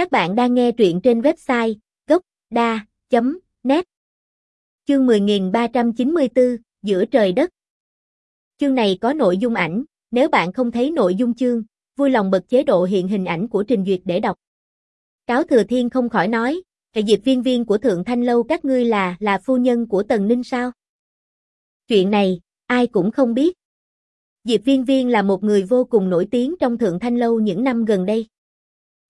Các bạn đang nghe truyện trên website gốc.da.net Chương 10394, Giữa trời đất Chương này có nội dung ảnh, nếu bạn không thấy nội dung chương, vui lòng bật chế độ hiện hình ảnh của trình duyệt để đọc. Cáo Thừa Thiên không khỏi nói, hệ diệp viên viên của Thượng Thanh Lâu các ngươi là, là phu nhân của Tần Ninh sao? Chuyện này, ai cũng không biết. Diệp Viên Viên là một người vô cùng nổi tiếng trong Thượng Thanh Lâu những năm gần đây.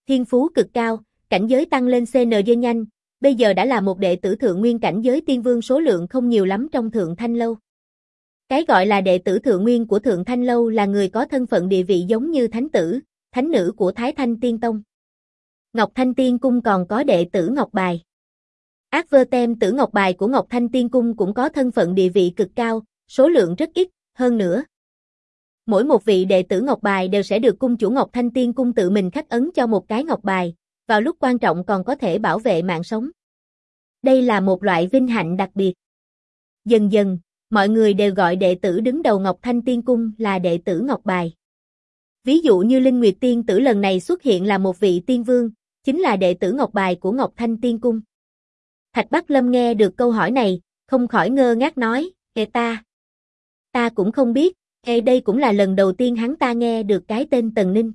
Thiên phú cực cao, cảnh giới tăng lên CNG nhanh, bây giờ đã là một đệ tử thượng nguyên cảnh giới tiên vương số lượng không nhiều lắm trong Thượng Thanh Lâu. Cái gọi là đệ tử thượng nguyên của Thượng Thanh Lâu là người có thân phận địa vị giống như thánh tử, thánh nữ của Thái Thanh Tiên Tông. Ngọc Thanh Tiên Cung còn có đệ tử Ngọc Bài. Ác vơ tem tử Ngọc Bài của Ngọc Thanh Tiên Cung cũng có thân phận địa vị cực cao, số lượng rất ít, hơn nữa. Mỗi một vị đệ tử Ngọc Bài đều sẽ được cung chủ Ngọc Thanh Tiên Cung tự mình khắc ấn cho một cái Ngọc Bài, vào lúc quan trọng còn có thể bảo vệ mạng sống. Đây là một loại vinh hạnh đặc biệt. Dần dần, mọi người đều gọi đệ tử đứng đầu Ngọc Thanh Tiên Cung là đệ tử Ngọc Bài. Ví dụ như Linh Nguyệt Tiên tử lần này xuất hiện là một vị tiên vương, chính là đệ tử Ngọc Bài của Ngọc Thanh Tiên Cung. Thạch Bắc Lâm nghe được câu hỏi này, không khỏi ngơ ngác nói, Ê ta. Ta cũng không biết, Ê đây cũng là lần đầu tiên hắn ta nghe được cái tên Tần Ninh.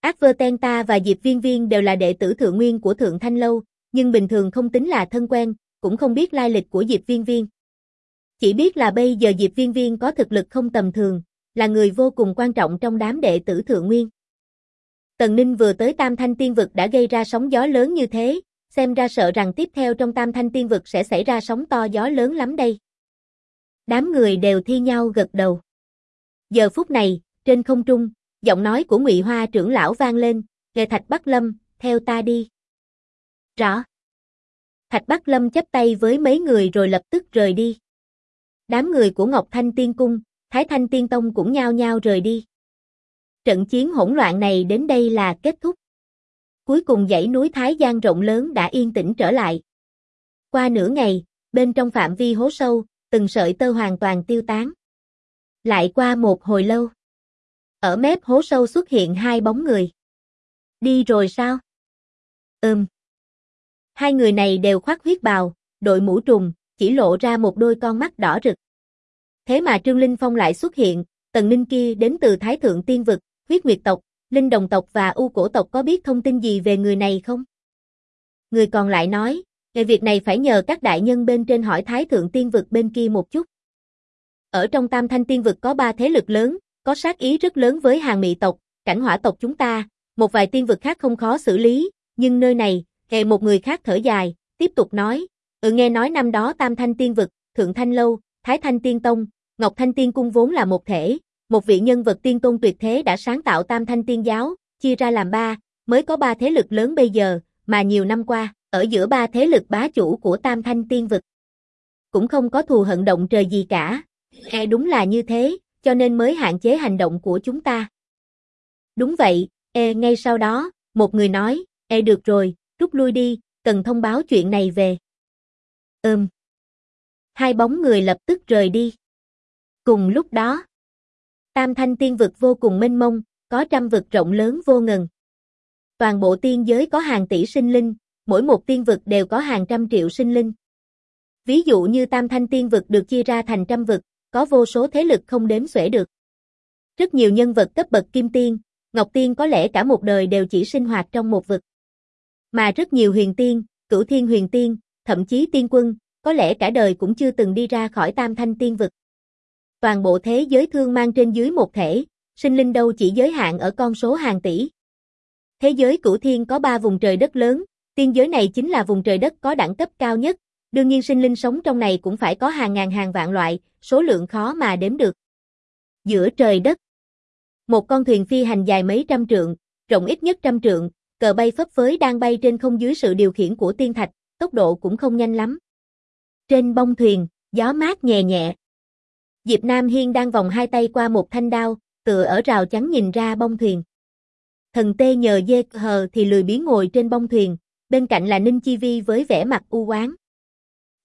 Ác Vơ Ten ta và Diệp Viên Viên đều là đệ tử thượng nguyên của Thượng Thanh Lâu, nhưng bình thường không tính là thân quen, cũng không biết lai lịch của Diệp Viên Viên. Chỉ biết là bây giờ Diệp Viên Viên có thực lực không tầm thường, là người vô cùng quan trọng trong đám đệ tử thượng nguyên. Tần Ninh vừa tới Tam Thanh Tiên Vực đã gây ra sóng gió lớn như thế, xem ra sợ rằng tiếp theo trong Tam Thanh Tiên Vực sẽ xảy ra sóng to gió lớn lắm đây. Đám người đều thi nhau gật đầu. Giờ phút này, trên không trung, giọng nói của Ngụy Hoa trưởng lão vang lên, "Nghề Thạch Bắc Lâm, theo ta đi." Rõ. Thạch Bắc Lâm chấp tay với mấy người rồi lập tức rời đi. Đám người của Ngọc Thanh Tiên Cung, Thái Thanh Tiên Tông cũng nhao nhao rời đi. Trận chiến hỗn loạn này đến đây là kết thúc. Cuối cùng dãy núi Thái Giang rộng lớn đã yên tĩnh trở lại. Qua nửa ngày, bên trong phạm vi hố sâu, từng sợi tơ hoàn toàn tiêu tán. Lại qua một hồi lâu. Ở mép hố sâu xuất hiện hai bóng người. Đi rồi sao? Ừm. Hai người này đều khoác huyết bào, đội mũ trùng, chỉ lộ ra một đôi con mắt đỏ rực. Thế mà Trương Linh Phong lại xuất hiện, tần ninh kia đến từ Thái Thượng Tiên Vực, huyết nguyệt tộc, Linh Đồng tộc và U cổ tộc có biết thông tin gì về người này không? Người còn lại nói, về việc này phải nhờ các đại nhân bên trên hỏi Thái Thượng Tiên Vực bên kia một chút. Ở trong Tam Thanh Tiên Vực có ba thế lực lớn, có sát ý rất lớn với hàng mị tộc, cảnh hỏa tộc chúng ta, một vài tiên vực khác không khó xử lý, nhưng nơi này, kề một người khác thở dài, tiếp tục nói, ừ nghe nói năm đó Tam Thanh Tiên Vực, Thượng Thanh Lâu, Thái Thanh Tiên Tông, Ngọc Thanh Tiên Cung vốn là một thể, một vị nhân vật tiên tôn tuyệt thế đã sáng tạo Tam Thanh Tiên Giáo, chia ra làm ba, mới có ba thế lực lớn bây giờ, mà nhiều năm qua, ở giữa ba thế lực bá chủ của Tam Thanh Tiên Vực. Cũng không có thù hận động trời gì cả. E đúng là như thế, cho nên mới hạn chế hành động của chúng ta. Đúng vậy, e ngay sau đó, một người nói, e được rồi, rút lui đi, cần thông báo chuyện này về. Ừm. Hai bóng người lập tức rời đi. Cùng lúc đó, Tam thanh tiên vực vô cùng mênh mông, có trăm vực rộng lớn vô ngần. Toàn bộ tiên giới có hàng tỷ sinh linh, mỗi một tiên vực đều có hàng trăm triệu sinh linh. Ví dụ như Tam thanh tiên vực được chia ra thành trăm vực, có vô số thế lực không đếm xuể được. Rất nhiều nhân vật cấp bậc kim tiên, ngọc tiên có lẽ cả một đời đều chỉ sinh hoạt trong một vực. Mà rất nhiều huyền tiên, cửu thiên huyền tiên, thậm chí tiên quân, có lẽ cả đời cũng chưa từng đi ra khỏi tam thanh tiên vực. Toàn bộ thế giới thương mang trên dưới một thể, sinh linh đâu chỉ giới hạn ở con số hàng tỷ. Thế giới cửu thiên có ba vùng trời đất lớn, tiên giới này chính là vùng trời đất có đẳng cấp cao nhất, đương nhiên sinh linh sống trong này cũng phải có hàng ngàn hàng vạn loại, số lượng khó mà đếm được. Giữa trời đất, một con thuyền phi hành dài mấy trăm trượng, rộng ít nhất trăm trượng, cờ bay phấp phới đang bay trên không dưới sự điều khiển của tiên thạch, tốc độ cũng không nhanh lắm. Trên bông thuyền, gió mát nhẹ nhẹ, Diệp Nam Hiên đang vòng hai tay qua một thanh đao, tựa ở rào chắn nhìn ra bông thuyền. Thần tê nhờ dê hờ thì lười biếng ngồi trên bông thuyền, bên cạnh là Ninh Chi Vi với vẻ mặt u oán.